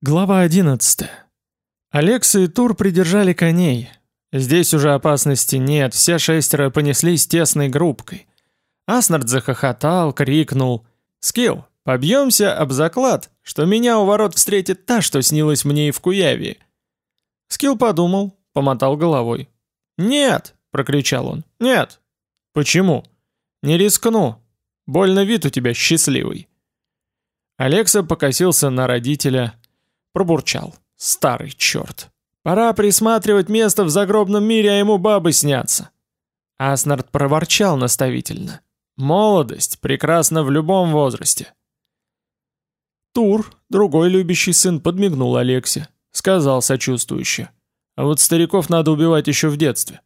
Глава 11. Алекса и Тур придержали коней. Здесь уже опасности нет, все шестеро понеслись тесной группкой. Аснард захохотал, крикнул. «Скилл, побьемся об заклад, что меня у ворот встретит та, что снилась мне и в Куяве». Скилл подумал, помотал головой. «Нет!» — прокричал он. «Нет!» «Почему?» «Не рискну. Больно вид у тебя счастливый». Алекса покосился на родителя, Пробурчал. Старый черт. Пора присматривать место в загробном мире, а ему бабы снятся. Аснард проворчал наставительно. Молодость прекрасна в любом возрасте. Тур, другой любящий сын, подмигнул Алексе. Сказал сочувствующе. А вот стариков надо убивать еще в детстве.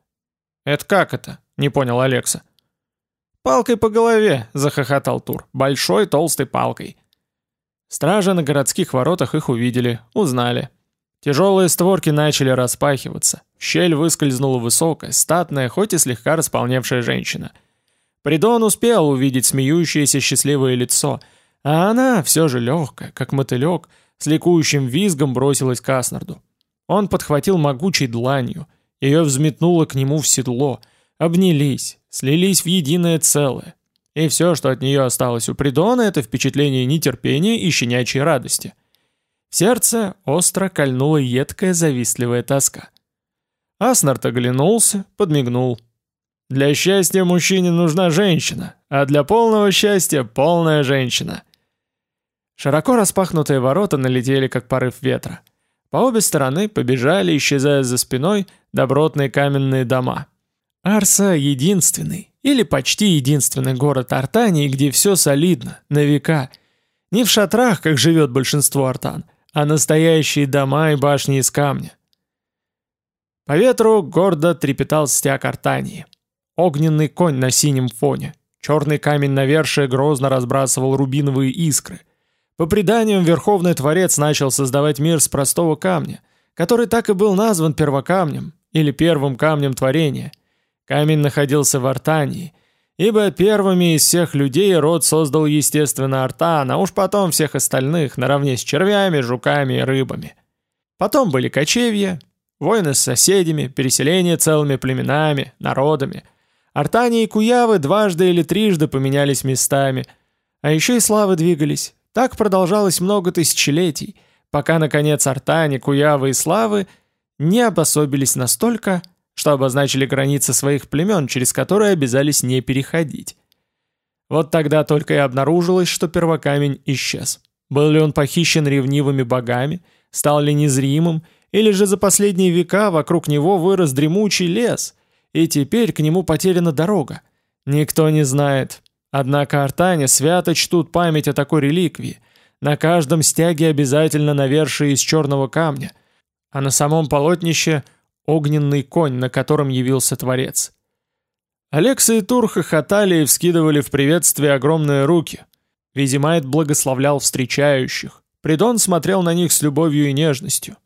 «Это как это?» — не понял Алекса. «Палкой по голове», — захохотал Тур. «Большой толстой палкой. Стражи на городских воротах их увидели, узнали. Тяжелые створки начали распахиваться. В щель выскользнула высокая, статная, хоть и слегка располневшая женщина. Придон успел увидеть смеющееся счастливое лицо, а она, все же легкая, как мотылек, с ликующим визгом бросилась к Аснарду. Он подхватил могучей дланью, ее взметнуло к нему в седло, обнялись, слились в единое целое. И все, что от нее осталось у Придона, это впечатление нетерпения и щенячьей радости. В сердце остро кольнула едкая завистливая тоска. Аснард оглянулся, подмигнул. «Для счастья мужчине нужна женщина, а для полного счастья полная женщина». Широко распахнутые ворота налетели, как порыв ветра. По обе стороны побежали, исчезая за спиной, добротные каменные дома. Арса единственный, или почти единственный город Артании, где все солидно, на века. Не в шатрах, как живет большинство артан, а настоящие дома и башни из камня. По ветру гордо трепетал стяг Артании. Огненный конь на синем фоне. Черный камень навершие грозно разбрасывал рубиновые искры. По преданиям, Верховный Творец начал создавать мир с простого камня, который так и был назван первокамнем, или первым камнем творения – Камень находился в Артании, ибо первыми из всех людей род создал естественно Артан, а уж потом всех остальных, наравне с червями, жуками и рыбами. Потом были кочевья, войны с соседями, переселение целыми племенами, народами. Артани и Куявы дважды или трижды поменялись местами, а еще и славы двигались. Так продолжалось много тысячелетий, пока, наконец, Артани, Куявы и Славы не обособились настолько, что обозначили границы своих племен, через которые обязались не переходить. Вот тогда только и обнаружилось, что первокамень исчез. Был ли он похищен ревнивыми богами, стал ли незримым, или же за последние века вокруг него вырос дремучий лес, и теперь к нему потеряна дорога. Никто не знает. Однако артане свято чтут память о такой реликвии. На каждом стяге обязательно навершие из черного камня, а на самом полотнище огненный конь, на котором явился Творец. Алекса и Тур хохотали и вскидывали в приветствие огромные руки. Визимайт благословлял встречающих. Придон смотрел на них с любовью и нежностью.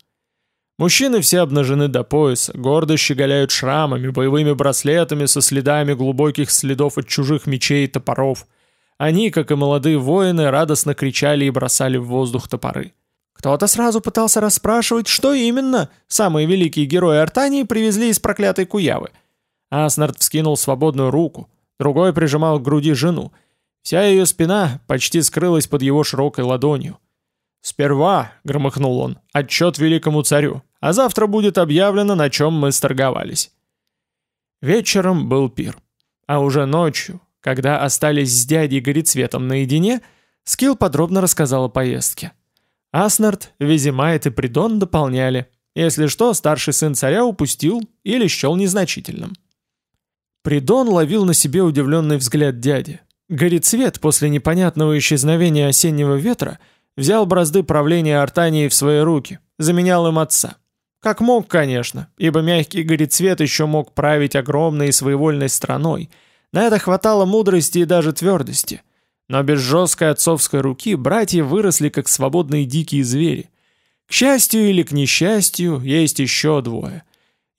Мужчины все обнажены до пояса, гордо щеголяют шрамами, боевыми браслетами со следами глубоких следов от чужих мечей и топоров. Они, как и молодые воины, радостно кричали и бросали в воздух топоры. Кто-то сразу пытался расспрашивать, что именно самые великие герои Артании привезли из проклятой Куявы. Аснард вскинул свободную руку, другой прижимал к груди жену. Вся ее спина почти скрылась под его широкой ладонью. «Сперва», — громыхнул он, — «отчет великому царю, а завтра будет объявлено, на чем мы сторговались». Вечером был пир. А уже ночью, когда остались с дядей Горецветом наедине, Скилл подробно рассказал о поездке. Аснард, Визимайт и Придон дополняли. Если что, старший сын царя упустил или счел незначительным. Придон ловил на себе удивленный взгляд дяди. Горецвет после непонятного исчезновения осеннего ветра взял бразды правления Артании в свои руки, заменял им отца. Как мог, конечно, ибо мягкий Горецвет еще мог править огромной и своевольной страной. На это хватало мудрости и даже твердости. Но без жесткой отцовской руки братья выросли как свободные дикие звери. К счастью или к несчастью, есть еще двое.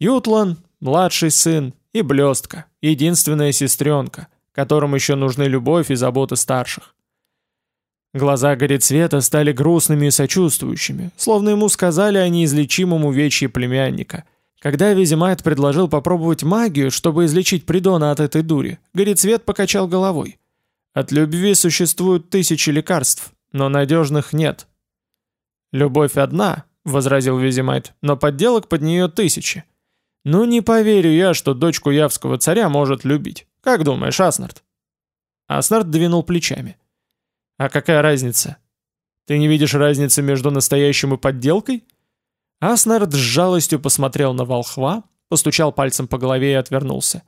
Ютлан, младший сын, и Блестка, единственная сестренка, которым еще нужны любовь и забота старших. Глаза Горецвета стали грустными и сочувствующими, словно ему сказали о неизлечимом увечье племянника. Когда Визимайт предложил попробовать магию, чтобы излечить Придона от этой дури, Горецвет покачал головой. От любви существуют тысячи лекарств, но надежных нет. «Любовь одна», — возразил Визимайт, — «но подделок под нее тысячи». «Ну не поверю я, что дочку явского царя может любить. Как думаешь, Аснард?» Аснард двинул плечами. «А какая разница? Ты не видишь разницы между настоящим и подделкой?» Аснард с жалостью посмотрел на волхва, постучал пальцем по голове и отвернулся.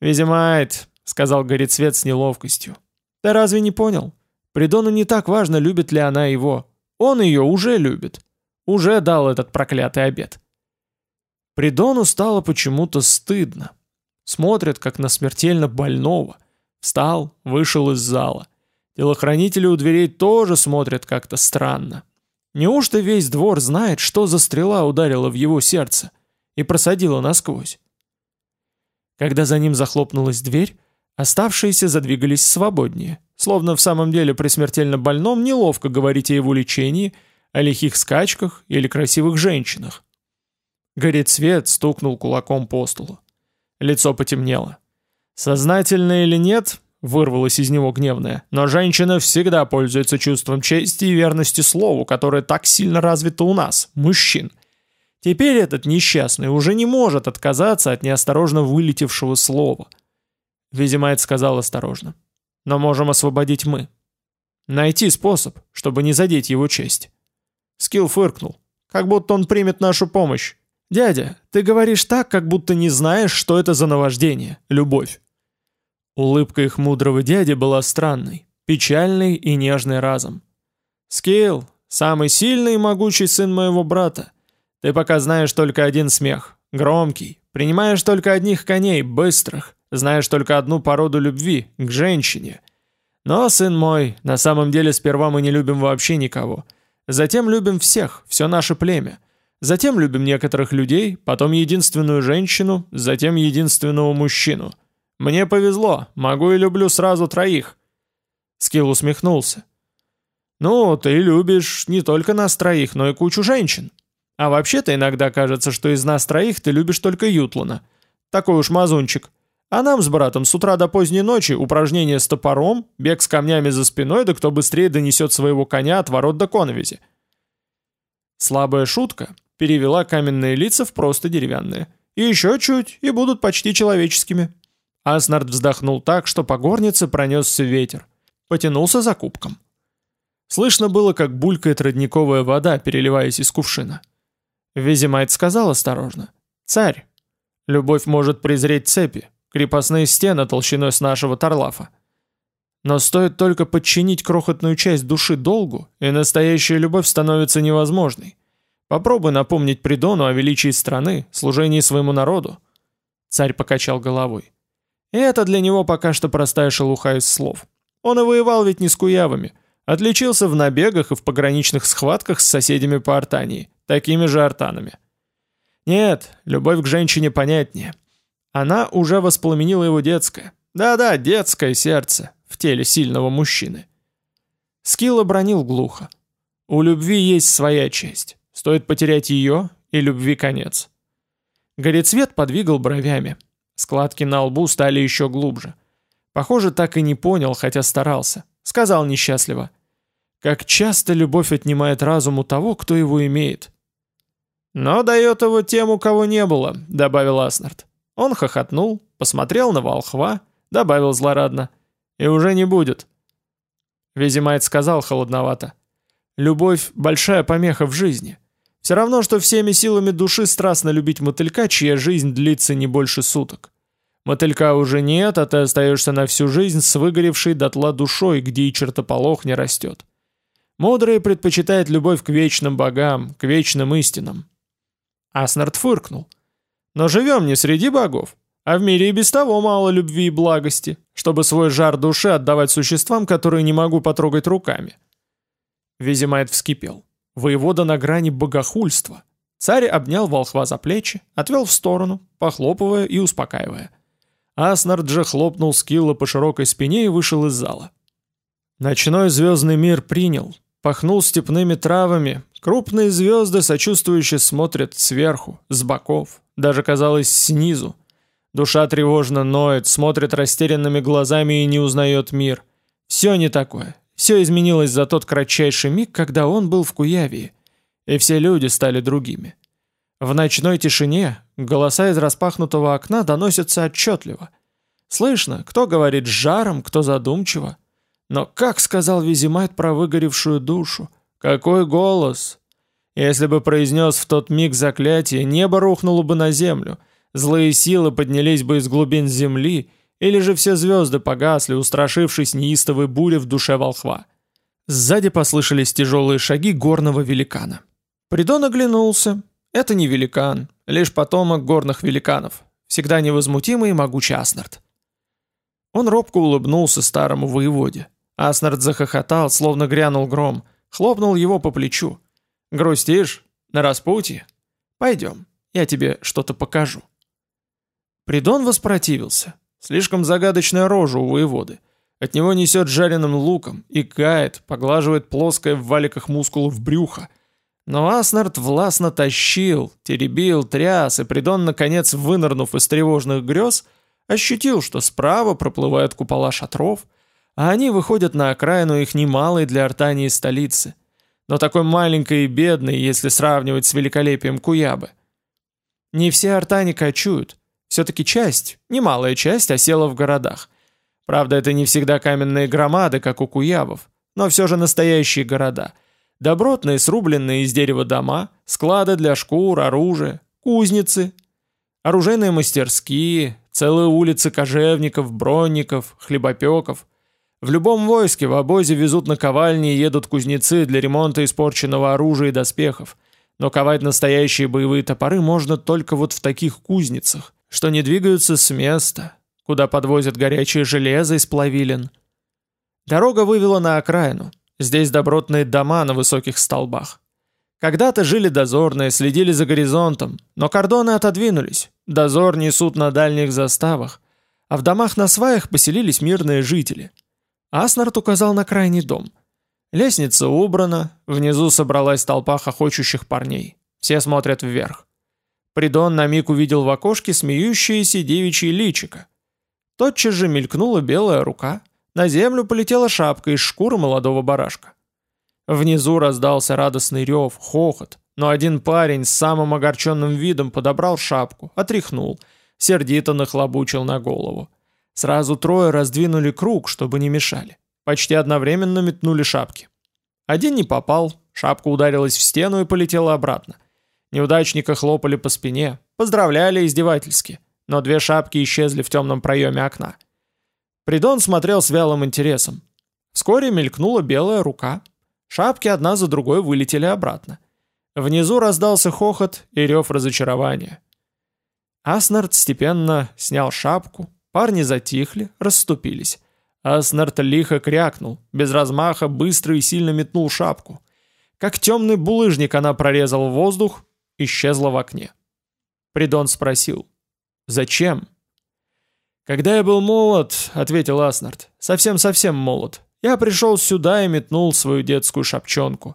«Визимайт», — сказал Горецвет с неловкостью. «Ты разве не понял? Придону не так важно, любит ли она его. Он ее уже любит. Уже дал этот проклятый обед. Придону стало почему-то стыдно. Смотрит, как на смертельно больного. Встал, вышел из зала. Телохранители у дверей тоже смотрят как-то странно. Неужто весь двор знает, что за стрела ударила в его сердце и просадила насквозь? Когда за ним захлопнулась дверь, оставшиеся задвигались свободнее. Словно в самом деле при смертельно больном неловко говорить о его лечении, о лихих скачках или красивых женщинах. Горит свет, стукнул кулаком по столу. Лицо потемнело. Сознательно или нет, вырвалось из него гневное, но женщина всегда пользуется чувством чести и верности слову, которое так сильно развито у нас, мужчин. Теперь этот несчастный уже не может отказаться от неосторожно вылетевшего слова. Визимайт сказал осторожно но можем освободить мы. Найти способ, чтобы не задеть его честь. Скилл фыркнул, как будто он примет нашу помощь. «Дядя, ты говоришь так, как будто не знаешь, что это за наваждение, любовь». Улыбка их мудрого дяди была странной, печальной и нежной разом. «Скилл, самый сильный и могучий сын моего брата. Ты пока знаешь только один смех, громкий, принимаешь только одних коней, быстрых, знаешь только одну породу любви, к женщине. Но, сын мой, на самом деле сперва мы не любим вообще никого. Затем любим всех, все наше племя. Затем любим некоторых людей, потом единственную женщину, затем единственного мужчину. Мне повезло, могу и люблю сразу троих». Скилл усмехнулся. «Ну, ты любишь не только нас троих, но и кучу женщин. А вообще-то иногда кажется, что из нас троих ты любишь только Ютлана. Такой уж мазунчик. А нам с братом с утра до поздней ночи упражнения с топором, бег с камнями за спиной, да кто быстрее донесет своего коня от ворот до коновизи. Слабая шутка перевела каменные лица в просто деревянные. И еще чуть, и будут почти человеческими. Аснард вздохнул так, что по горнице пронесся ветер. Потянулся за кубком. Слышно было, как булькает родниковая вода, переливаясь из кувшина. Визимайт сказал осторожно. «Царь, любовь может презреть цепи, крепостные стены толщиной с нашего Тарлафа. Но стоит только подчинить крохотную часть души долгу, и настоящая любовь становится невозможной. Попробуй напомнить Придону о величии страны, служении своему народу. Царь покачал головой. Это для него пока что простая шелуха из слов. Он и воевал ведь не с куявами, отличился в набегах и в пограничных схватках с соседями по Артании, такими же артанами. Нет, любовь к женщине понятнее. Она уже воспламенила его детское. Да-да, детское сердце в теле сильного мужчины. Скилл обронил глухо. У любви есть своя честь. Стоит потерять ее, и любви конец. Горецвет подвигал бровями. Складки на лбу стали еще глубже. Похоже, так и не понял, хотя старался. Сказал несчастливо. Как часто любовь отнимает разум у того, кто его имеет. «Но дает его тем, у кого не было», — добавил Аснард. Он хохотнул, посмотрел на волхва, добавил злорадно. «И уже не будет». Визимайт сказал холодновато. «Любовь — большая помеха в жизни. Все равно, что всеми силами души страстно любить мотылька, чья жизнь длится не больше суток. Мотылька уже нет, а ты остаешься на всю жизнь с выгоревшей дотла душой, где и чертополох не растет. Мудрые предпочитают любовь к вечным богам, к вечным истинам». Аснард фыркнул. Но живем не среди богов, а в мире и без того мало любви и благости, чтобы свой жар души отдавать существам, которые не могу потрогать руками. Визимайт вскипел. Воевода на грани богохульства. Царь обнял волхва за плечи, отвел в сторону, похлопывая и успокаивая. Аснард же хлопнул скилла по широкой спине и вышел из зала. Ночной звездный мир принял, пахнул степными травами, крупные звезды сочувствующе смотрят сверху, с боков, даже, казалось, снизу. Душа тревожно ноет, смотрит растерянными глазами и не узнает мир. Все не такое, все изменилось за тот кратчайший миг, когда он был в Куявии, и все люди стали другими. В ночной тишине голоса из распахнутого окна доносятся отчетливо. Слышно, кто говорит с жаром, кто задумчиво. Но как сказал Визимайт про выгоревшую душу? Какой голос! Если бы произнес в тот миг заклятие, небо рухнуло бы на землю, злые силы поднялись бы из глубин земли, или же все звезды погасли, устрашившись неистовой бури в душе волхва. Сзади послышались тяжелые шаги горного великана. Придон оглянулся. Это не великан, лишь потомок горных великанов, всегда невозмутимый и могучий Аснард. Он робко улыбнулся старому воеводе. Аснард захохотал, словно грянул гром, хлопнул его по плечу. «Грустишь? На распутье? Пойдем, я тебе что-то покажу». Придон воспротивился. Слишком загадочная рожа у воеводы. От него несет жареным луком, и кает, поглаживает плоское в валиках мускулов брюха. Но Аснард властно тащил, теребил, тряс, и Придон, наконец, вынырнув из тревожных грез, ощутил, что справа проплывают купола шатров, а они выходят на окраину их немалой для Артании столицы, но такой маленькой и бедной, если сравнивать с великолепием Куябы. Не все артани кочуют, все-таки часть, немалая часть, осела в городах. Правда, это не всегда каменные громады, как у Куябов, но все же настоящие города. Добротные, срубленные из дерева дома, склады для шкур, оружия, кузницы, оружейные мастерские, целые улицы кожевников, бронников, хлебопеков – в любом войске в обозе везут наковальни и едут кузнецы для ремонта испорченного оружия и доспехов. Но ковать настоящие боевые топоры можно только вот в таких кузницах, что не двигаются с места, куда подвозят горячее железо из плавилин. Дорога вывела на окраину. Здесь добротные дома на высоких столбах. Когда-то жили дозорные, следили за горизонтом, но кордоны отодвинулись. Дозор несут на дальних заставах, а в домах на сваях поселились мирные жители – Аснард указал на крайний дом. Лестница убрана, внизу собралась толпа хохочущих парней. Все смотрят вверх. Придон на миг увидел в окошке смеющееся девичье личико. Тотчас же мелькнула белая рука. На землю полетела шапка из шкуры молодого барашка. Внизу раздался радостный рев, хохот, но один парень с самым огорченным видом подобрал шапку, отряхнул, сердито нахлобучил на голову. Сразу трое раздвинули круг, чтобы не мешали. Почти одновременно метнули шапки. Один не попал, шапка ударилась в стену и полетела обратно. Неудачника хлопали по спине, поздравляли издевательски, но две шапки исчезли в темном проеме окна. Придон смотрел с вялым интересом. Вскоре мелькнула белая рука. Шапки одна за другой вылетели обратно. Внизу раздался хохот и рев разочарования. Аснард степенно снял шапку, Парни затихли, расступились. Аснард лихо крякнул, без размаха быстро и сильно метнул шапку. Как темный булыжник она прорезала воздух, исчезла в окне. Придон спросил, «Зачем?» «Когда я был молод», — ответил Аснард, — «совсем-совсем молод, я пришел сюда и метнул свою детскую шапчонку.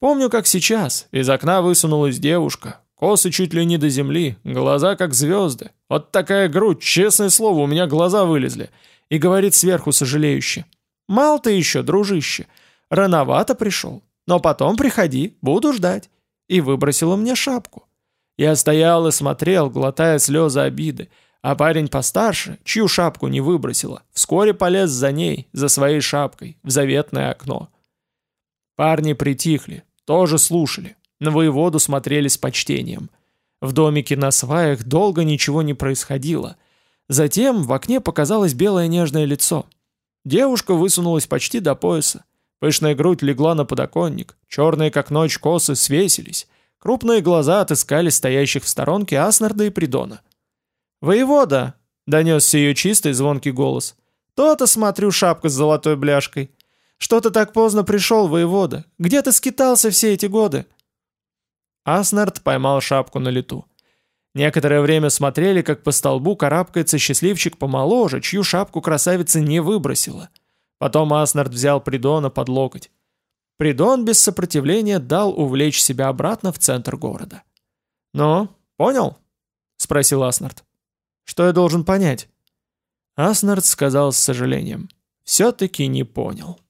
Помню, как сейчас, из окна высунулась девушка, Косы чуть ли не до земли, глаза как звезды. Вот такая грудь, честное слово, у меня глаза вылезли. И говорит сверху сожалеюще. «Мал ты еще, дружище. Рановато пришел. Но потом приходи, буду ждать». И выбросила мне шапку. Я стоял и смотрел, глотая слезы обиды. А парень постарше, чью шапку не выбросила, вскоре полез за ней, за своей шапкой, в заветное окно. Парни притихли, тоже слушали. На воеводу смотрели с почтением. В домике на сваях долго ничего не происходило. Затем в окне показалось белое нежное лицо. Девушка высунулась почти до пояса. Пышная грудь легла на подоконник, черные как ночь косы свесились. Крупные глаза отыскали стоящих в сторонке Аснарда и Придона. «Воевода!» — донесся ее чистый звонкий голос. «То-то, смотрю, шапка с золотой бляшкой. Что ты так поздно пришел, воевода? Где ты скитался все эти годы?» Аснард поймал шапку на лету. Некоторое время смотрели, как по столбу карабкается счастливчик помоложе, чью шапку красавица не выбросила. Потом Аснард взял Придона под локоть. Придон без сопротивления дал увлечь себя обратно в центр города. «Ну, понял?» — спросил Аснард. «Что я должен понять?» Аснард сказал с сожалением. «Все-таки не понял».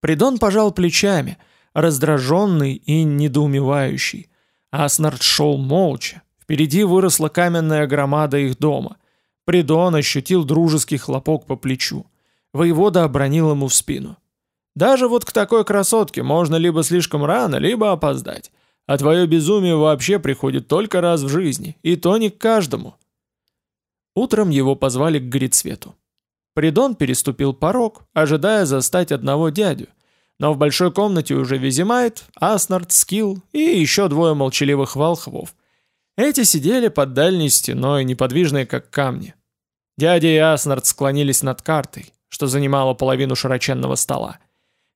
Придон пожал плечами, раздраженный и недоумевающий. Аснард шел молча. Впереди выросла каменная громада их дома. Придон ощутил дружеский хлопок по плечу. Воевода обронил ему в спину. «Даже вот к такой красотке можно либо слишком рано, либо опоздать. А твое безумие вообще приходит только раз в жизни, и то не к каждому». Утром его позвали к Грицвету. Придон переступил порог, ожидая застать одного дядю. Но в большой комнате уже Визимайт, Аснард, Скилл и еще двое молчаливых волхвов. Эти сидели под дальней стеной, неподвижные как камни. Дядя и Аснард склонились над картой, что занимала половину широченного стола.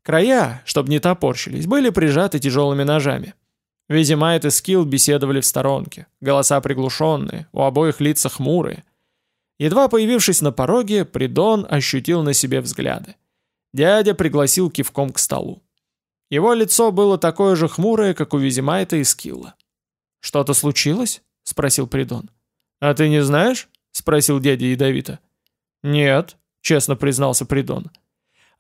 Края, чтобы не топорщились, были прижаты тяжелыми ножами. Визимайт и Скилл беседовали в сторонке, голоса приглушенные, у обоих лица хмурые. Едва появившись на пороге, Придон ощутил на себе взгляды. Дядя пригласил кивком к столу. Его лицо было такое же хмурое, как у Визимайта и Скилла. «Что-то случилось?» — спросил Придон. «А ты не знаешь?» — спросил дядя ядовито. «Нет», — честно признался Придон.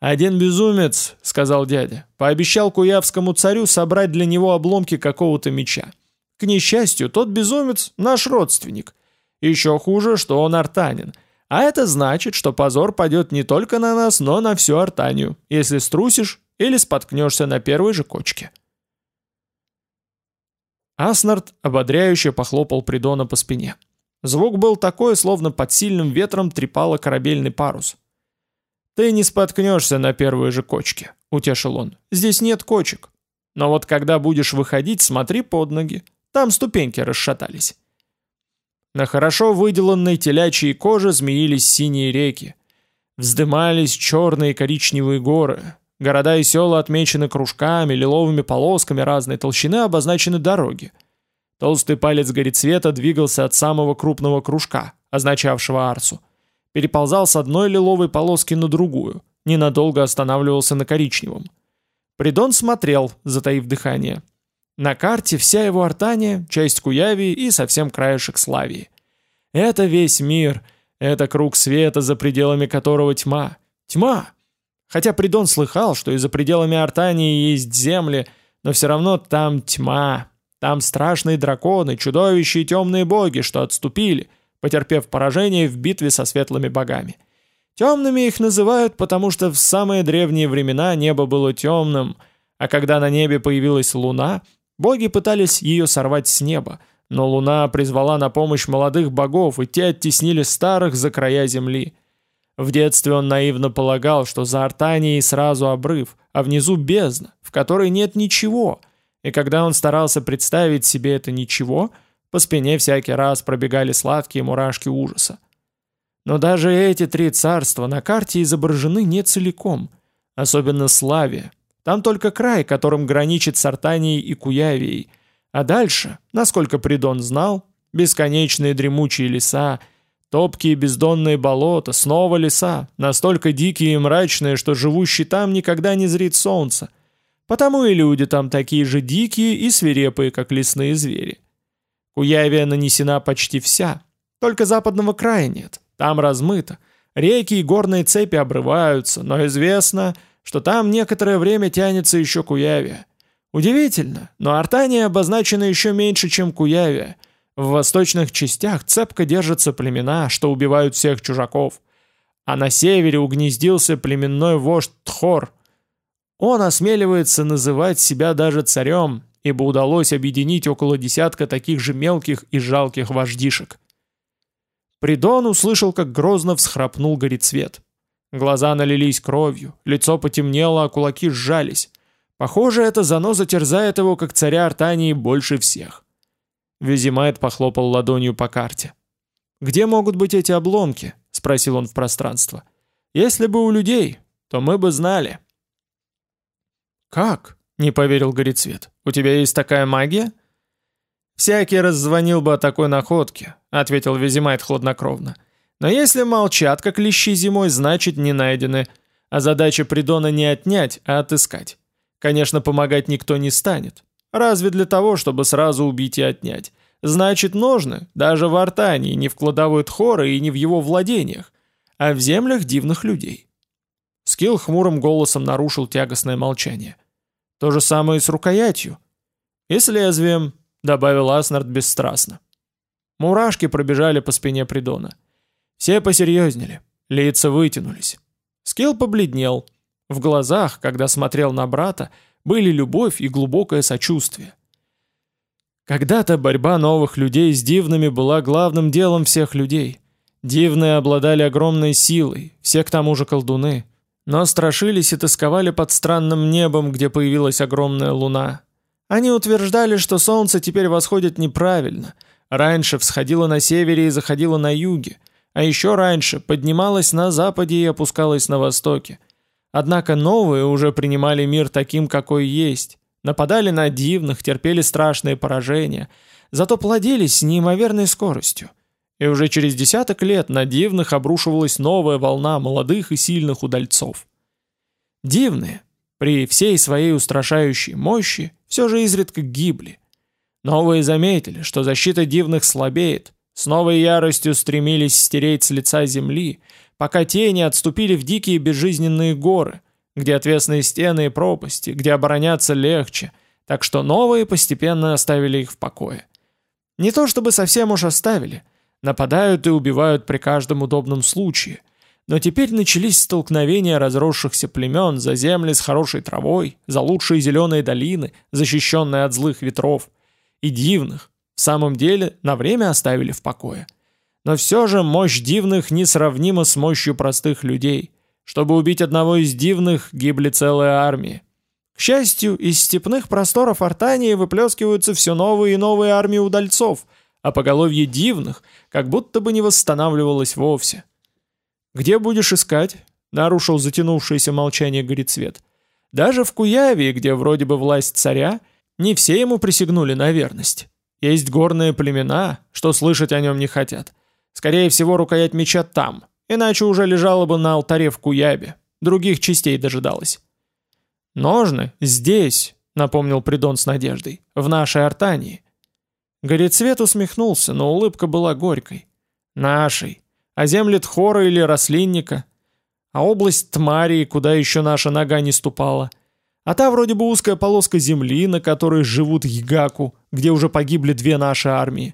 «Один безумец», — сказал дядя, — пообещал куявскому царю собрать для него обломки какого-то меча. К несчастью, тот безумец — наш родственник. Еще хуже, что он артанин. А это значит, что позор падет не только на нас, но на всю Артанию, если струсишь или споткнешься на первой же кочке. Аснард ободряюще похлопал Придона по спине. Звук был такой, словно под сильным ветром трепало корабельный парус. «Ты не споткнешься на первой же кочке», — утешил он. «Здесь нет кочек. Но вот когда будешь выходить, смотри под ноги. Там ступеньки расшатались». На хорошо выделанной телячьей коже змеились синие реки. Вздымались черные и коричневые горы. Города и села отмечены кружками, лиловыми полосками разной толщины обозначены дороги. Толстый палец горецвета двигался от самого крупного кружка, означавшего Арсу. Переползал с одной лиловой полоски на другую, ненадолго останавливался на коричневом. Придон смотрел, затаив дыхание. На карте вся его Артания, часть Куявии и совсем краешек Славии. Это весь мир, это круг света, за пределами которого тьма. Тьма! Хотя Придон слыхал, что и за пределами Артании есть земли, но все равно там тьма. Там страшные драконы, чудовища и темные боги, что отступили, потерпев поражение в битве со светлыми богами. Темными их называют, потому что в самые древние времена небо было темным, а когда на небе появилась луна — Боги пытались ее сорвать с неба, но луна призвала на помощь молодых богов, и те оттеснили старых за края земли. В детстве он наивно полагал, что за Артанией сразу обрыв, а внизу бездна, в которой нет ничего, и когда он старался представить себе это ничего, по спине всякий раз пробегали сладкие мурашки ужаса. Но даже эти три царства на карте изображены не целиком, особенно Славия, там только край, которым граничит Сартанией и Куявией. А дальше, насколько Придон знал, бесконечные дремучие леса, топкие бездонные болота, снова леса, настолько дикие и мрачные, что живущий там никогда не зрит солнца. Потому и люди там такие же дикие и свирепые, как лесные звери. Куявия нанесена почти вся, только западного края нет, там размыто. Реки и горные цепи обрываются, но известно, что там некоторое время тянется еще Куявия. Удивительно, но Артания обозначена еще меньше, чем Куявия. В восточных частях цепко держатся племена, что убивают всех чужаков. А на севере угнездился племенной вождь Тхор. Он осмеливается называть себя даже царем, ибо удалось объединить около десятка таких же мелких и жалких вождишек. Придон услышал, как грозно всхрапнул горецвет. Глаза налились кровью, лицо потемнело, а кулаки сжались. Похоже, эта заноза терзает его, как царя Артании, больше всех. Визимайт похлопал ладонью по карте. «Где могут быть эти обломки?» — спросил он в пространство. «Если бы у людей, то мы бы знали». «Как?» — не поверил Горецвет. «У тебя есть такая магия?» «Всякий раз звонил бы о такой находке», — ответил Визимайт хладнокровно. Но если молчат, как лещи зимой, значит не найдены. А задача Придона не отнять, а отыскать. Конечно, помогать никто не станет. Разве для того, чтобы сразу убить и отнять. Значит, ножны, даже в Артании, не в кладовой Тхора и не в его владениях, а в землях дивных людей. Скилл хмурым голосом нарушил тягостное молчание. То же самое и с рукоятью. И с лезвием, добавил Аснард бесстрастно. Мурашки пробежали по спине Придона. Все посерьезнели, лица вытянулись. Скилл побледнел. В глазах, когда смотрел на брата, были любовь и глубокое сочувствие. Когда-то борьба новых людей с дивными была главным делом всех людей. Дивные обладали огромной силой, все к тому же колдуны, но страшились и тосковали под странным небом, где появилась огромная луна. Они утверждали, что солнце теперь восходит неправильно, раньше всходило на севере и заходило на юге, а еще раньше поднималось на западе и опускалось на востоке. Однако новые уже принимали мир таким, какой есть, нападали на дивных, терпели страшные поражения, зато плодились с неимоверной скоростью. И уже через десяток лет на дивных обрушивалась новая волна молодых и сильных удальцов. Дивные, при всей своей устрашающей мощи, все же изредка гибли. Новые заметили, что защита дивных слабеет, с новой яростью стремились стереть с лица земли, пока тени отступили в дикие безжизненные горы, где отвесные стены и пропасти, где обороняться легче, так что новые постепенно оставили их в покое. Не то чтобы совсем уж оставили, нападают и убивают при каждом удобном случае, но теперь начались столкновения разросшихся племен за земли с хорошей травой, за лучшие зеленые долины, защищенные от злых ветров, и дивных, в самом деле, на время оставили в покое. Но все же мощь дивных несравнима с мощью простых людей – чтобы убить одного из дивных, гибли целые армии. К счастью, из степных просторов Артании выплескиваются все новые и новые армии удальцов, а поголовье дивных как будто бы не восстанавливалось вовсе. «Где будешь искать?» — нарушил затянувшееся молчание Горецвет. «Даже в Куяве, где вроде бы власть царя, не все ему присягнули на верность. Есть горные племена, что слышать о нем не хотят. Скорее всего, рукоять меча там, Иначе уже лежала бы на алтаре в Куябе. Других частей дожидалась. «Ножны здесь», — напомнил Придон с надеждой, — «в нашей Артании». Горецвет усмехнулся, но улыбка была горькой. «Нашей. А земли Тхора или Рослинника? А область Тмарии, куда еще наша нога не ступала? А та вроде бы узкая полоска земли, на которой живут Ягаку, где уже погибли две наши армии.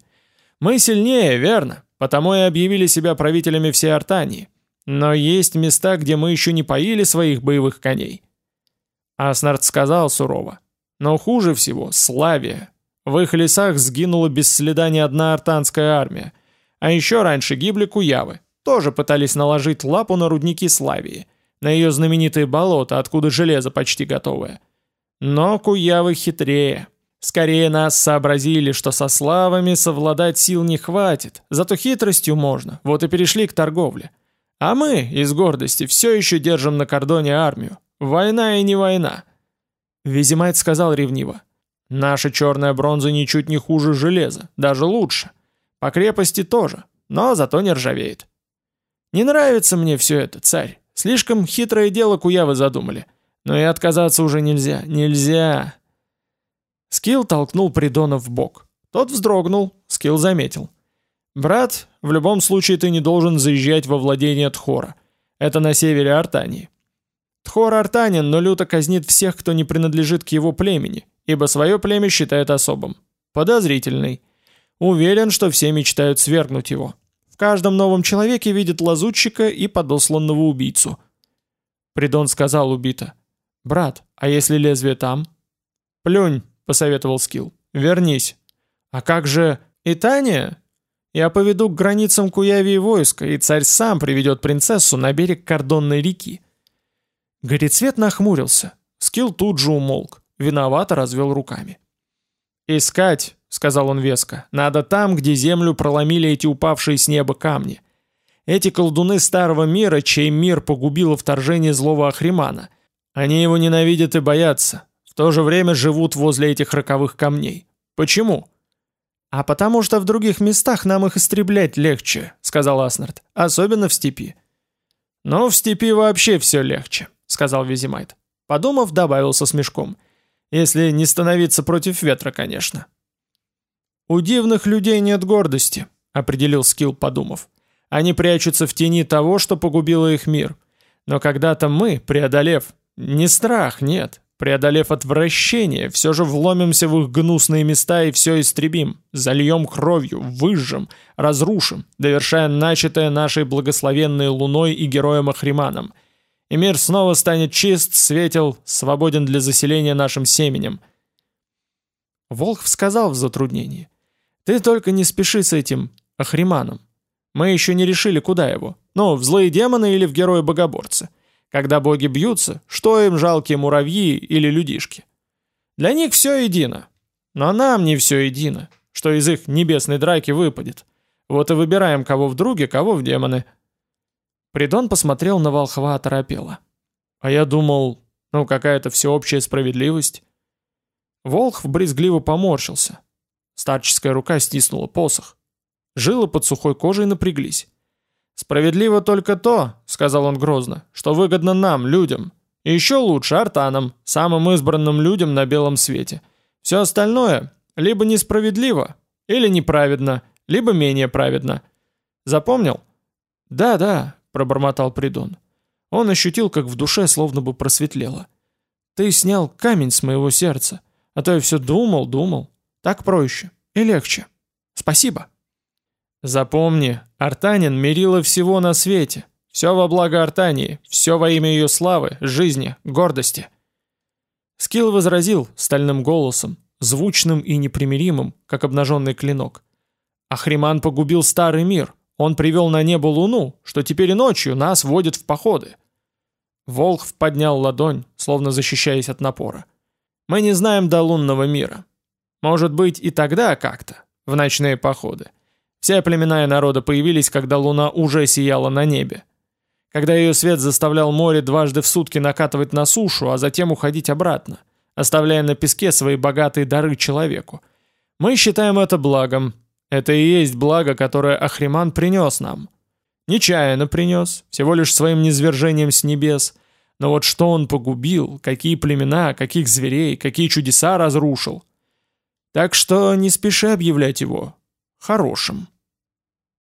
Мы сильнее, верно? Потому и объявили себя правителями всей Артании. Но есть места, где мы еще не поили своих боевых коней. Аснард сказал сурово. Но хуже всего Славия. В их лесах сгинула без следа не одна артанская армия. А еще раньше гибли куявы. Тоже пытались наложить лапу на рудники Славии. На ее знаменитые болота, откуда железо почти готовое. Но куявы хитрее. Скорее нас сообразили, что со славами совладать сил не хватит, зато хитростью можно, вот и перешли к торговле. А мы, из гордости, все еще держим на кордоне армию. Война и не война. Визимайт сказал ревниво. Наша черная бронза ничуть не хуже железа, даже лучше. По крепости тоже, но зато не ржавеет. Не нравится мне все это, царь. Слишком хитрое дело куявы задумали. Но и отказаться уже нельзя, нельзя. Скилл толкнул Придона в бок. Тот вздрогнул, Скилл заметил. «Брат, в любом случае ты не должен заезжать во владение Тхора. Это на севере Артании. Тхор артанин, но люто казнит всех, кто не принадлежит к его племени, ибо свое племя считает особым. Подозрительный. Уверен, что все мечтают свергнуть его. Каждом новом человеке видит лазутчика и подосланного убийцу». Придон сказал убито. «Брат, а если лезвие там?» «Плюнь, — посоветовал Скилл. «Вернись». «А как же Итания?» «Я поведу к границам Куявии войска, и царь сам приведет принцессу на берег кордонной реки». Горецвет нахмурился. Скилл тут же умолк, виновато развел руками. «Искать», — сказал он веско, — «надо там, где землю проломили эти упавшие с неба камни. Эти колдуны старого мира, чей мир погубило вторжение злого Ахримана. Они его ненавидят и боятся, в то же время живут возле этих роковых камней. Почему? А потому что в других местах нам их истреблять легче, сказал Аснард, — «особенно в степи». «Но в степи вообще все легче», — сказал Визимайт. Подумав, добавил со смешком. «Если не становиться против ветра, конечно». «У дивных людей нет гордости», — определил Скилл, подумав. «Они прячутся в тени того, что погубило их мир. Но когда-то мы, преодолев... Не страх, нет. Преодолев отвращение, все же вломимся в их гнусные места и все истребим, зальем кровью, выжжем, разрушим, довершая начатое нашей благословенной луной и героем Ахриманом. И мир снова станет чист, светел, свободен для заселения нашим семенем. Волхв сказал в затруднении. «Ты только не спеши с этим Ахриманом. Мы еще не решили, куда его. Ну, в злые демоны или в герои-богоборцы». Когда боги бьются, что им жалкие муравьи или людишки? Для них все едино. Но нам не все едино, что из их небесной драки выпадет. Вот и выбираем, кого в друге, кого в демоны. Придон посмотрел на волхва оторопело. А я думал, ну какая-то всеобщая справедливость. Волхв брезгливо поморщился. Старческая рука стиснула посох. Жилы под сухой кожей напряглись. «Справедливо только то», — сказал он грозно, — «что выгодно нам, людям. И еще лучше артанам, самым избранным людям на белом свете. Все остальное либо несправедливо, или неправедно, либо менее праведно. Запомнил?» «Да, да», — пробормотал Придон. Он ощутил, как в душе словно бы просветлело. «Ты снял камень с моего сердца, а то я все думал, думал. Так проще и легче. Спасибо». Запомни, Артанин мерила всего на свете. Все во благо Артании, все во имя ее славы, жизни, гордости. Скилл возразил стальным голосом, звучным и непримиримым, как обнаженный клинок. Ахриман погубил старый мир, он привел на небо луну, что теперь и ночью нас водит в походы. Волхв поднял ладонь, словно защищаясь от напора. Мы не знаем до лунного мира. Может быть и тогда как-то, в ночные походы. Все племена народы появились, когда луна уже сияла на небе. Когда ее свет заставлял море дважды в сутки накатывать на сушу, а затем уходить обратно, оставляя на песке свои богатые дары человеку. Мы считаем это благом. Это и есть благо, которое Ахриман принес нам. Нечаянно принес, всего лишь своим низвержением с небес. Но вот что он погубил, какие племена, каких зверей, какие чудеса разрушил. Так что не спеши объявлять его хорошим.